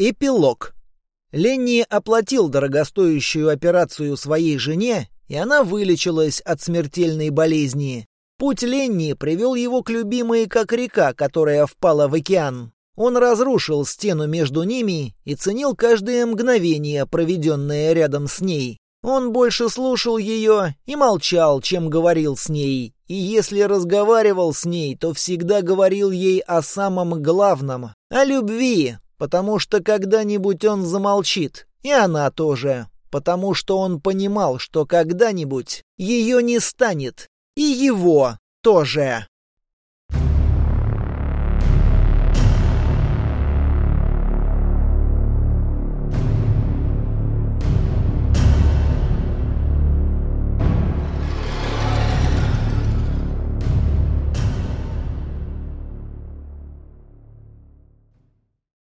Эпилог. Ленни оплатил дорогостоящую операцию своей жене, и она вылечилась от смертельной болезни. Путь Ленни привел его к любимой как река, которая впала в океан. Он разрушил стену между ними и ценил каждое мгновение, проведенное рядом с ней. Он больше слушал ее и молчал, чем говорил с ней. И если разговаривал с ней, то всегда говорил ей о самом главном — о любви, потому что когда-нибудь он замолчит, и она тоже, потому что он понимал, что когда-нибудь ее не станет, и его тоже.